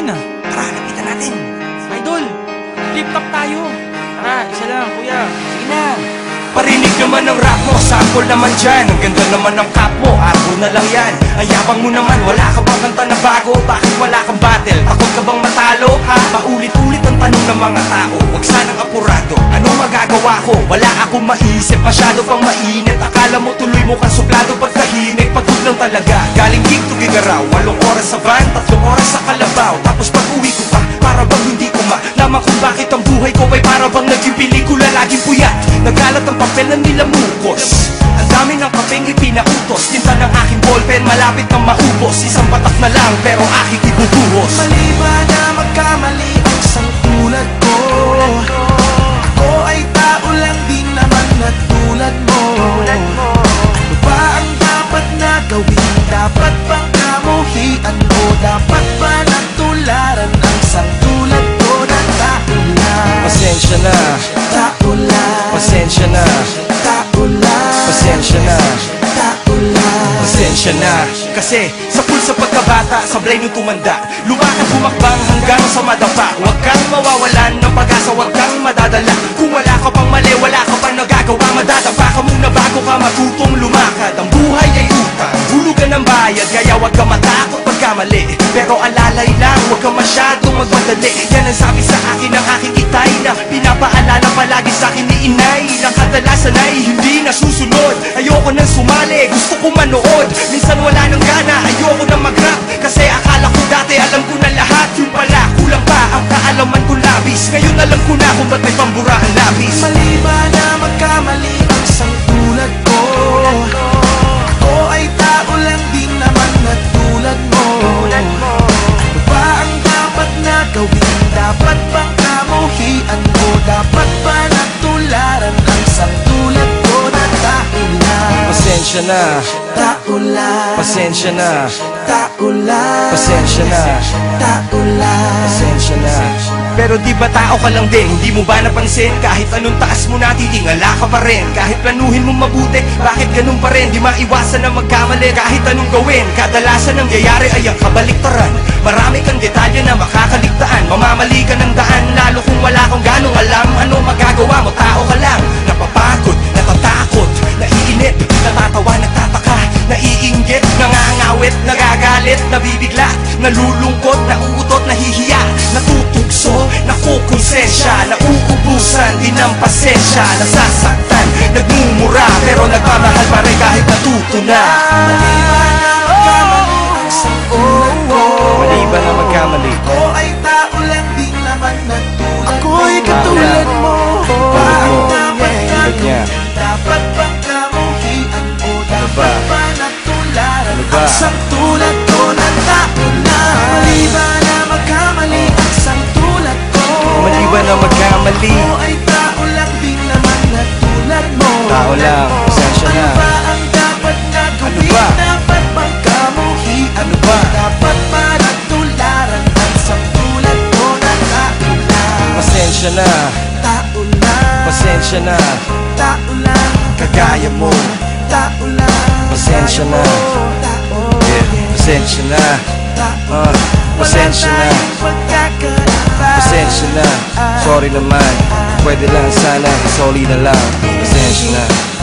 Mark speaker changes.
Speaker 1: yun ah.
Speaker 2: Tara, lapitan natin.
Speaker 1: Idol, flip top tayo. Tara, isa lang, kuya.
Speaker 2: Sige na. Parinig naman ng rap mo, sample naman dyan Ang ganda naman ng cap mo, arbo na lang yan Ang yabang mo naman, wala ka bang kanta na bago? Bakit wala kang battle? Takot ka bang matalo? Ha? Paulit-ulit ang tanong ng mga tao Huwag sanang apurado, ano magagawa ko? Wala akong maisip, masyado pang mainit Akala mo tuloy mo kang suplado pagkahimik Pagod lang talaga, galing gig to gigaraw Walong oras sa van, tatlong oras sa kalabaw naging pelikula Laging puyat, nagalat ang papel na nilamukos Ang dami ng kapeng ipinautos Tinta ng aking ballpen, malapit nang maubos. Isang patak na lang, pero aking ibubuhos.
Speaker 3: Mali
Speaker 2: Pasensya na. Kasi sa pulsa pagkabata Sablay nung tumanda. Lumakad bumakbang hanggang sa madapa. Huwag kang mawawalan ng pag-asa Huwag kang madadala. Kung wala ka pang mali Wala ka pang nagagawa Madadapa ka muna bago ka matutong lumakad. Ang buhay ay utang Hulugan ng bayad Kaya huwag ka matakot pagkamali. Pero alalay lang Huwag ka masyadong magmadali. Yan ang sabi sa akin ng aking Na pinapaalala palagi sa akin ni inay. Na kadalasan ay hindi nasusunod. Ayoko nang sumali Gusto ko manood. Minsan Pasensya na,
Speaker 3: Tao lang
Speaker 2: pasensya na,
Speaker 3: Tao lang
Speaker 2: pasensya na.
Speaker 3: Tao lang
Speaker 2: Pasensya na. Pero di ba tao ka lang din? Hindi mo ba napansin? Kahit anong taas mo na titingala ka pa rin. Kahit planuhin mo mabuti Bakit ganun pa rin? Di maiwasan na magkamali. Kahit anong gawin Kadalasan ang nangyayari ay ang kabaliktaran Nabibigla Nalulungkot Nauutot Nahihiya Natutugso Nakukonsensya Nauubusan Di ng pasensya Nasasaktan Nagmumura Pero nagmamahal pa rin kahit natuto na
Speaker 3: Mali ba na magkamali ang ko? Ako ay tao lang din naman na tulad
Speaker 2: Ako'y
Speaker 3: mo.
Speaker 2: katulad
Speaker 3: mo Ba ang dapat gagawin? Dapat bang kamuhian mo? Dapat
Speaker 2: ba?
Speaker 3: natularan
Speaker 2: Ano
Speaker 3: ang isang
Speaker 2: Mali ba na magkamali?
Speaker 3: Ako ay tao lang din naman na tulad mo
Speaker 2: Tao lang, pasensya na.
Speaker 3: Ano ba ang dapat na gawin?
Speaker 2: ba?
Speaker 3: Dapat bang kamuhian
Speaker 2: Ano ba?
Speaker 3: Dapat ba natularan ang isang tulad ko na tao lang?
Speaker 2: Pasensya na
Speaker 3: Tao lang
Speaker 2: Pasensya na
Speaker 3: Tao lang
Speaker 2: Kagaya mo
Speaker 3: Tao lang
Speaker 2: Pasensya na.
Speaker 3: Tao
Speaker 2: Yeah, Pasensya na
Speaker 3: Tao
Speaker 2: Ah, Pasensya na
Speaker 3: Wala tayong pagkakaiba
Speaker 2: Pasensya na. Sorry naman. Pwede lang sana. Sorry na lang. Pasensya na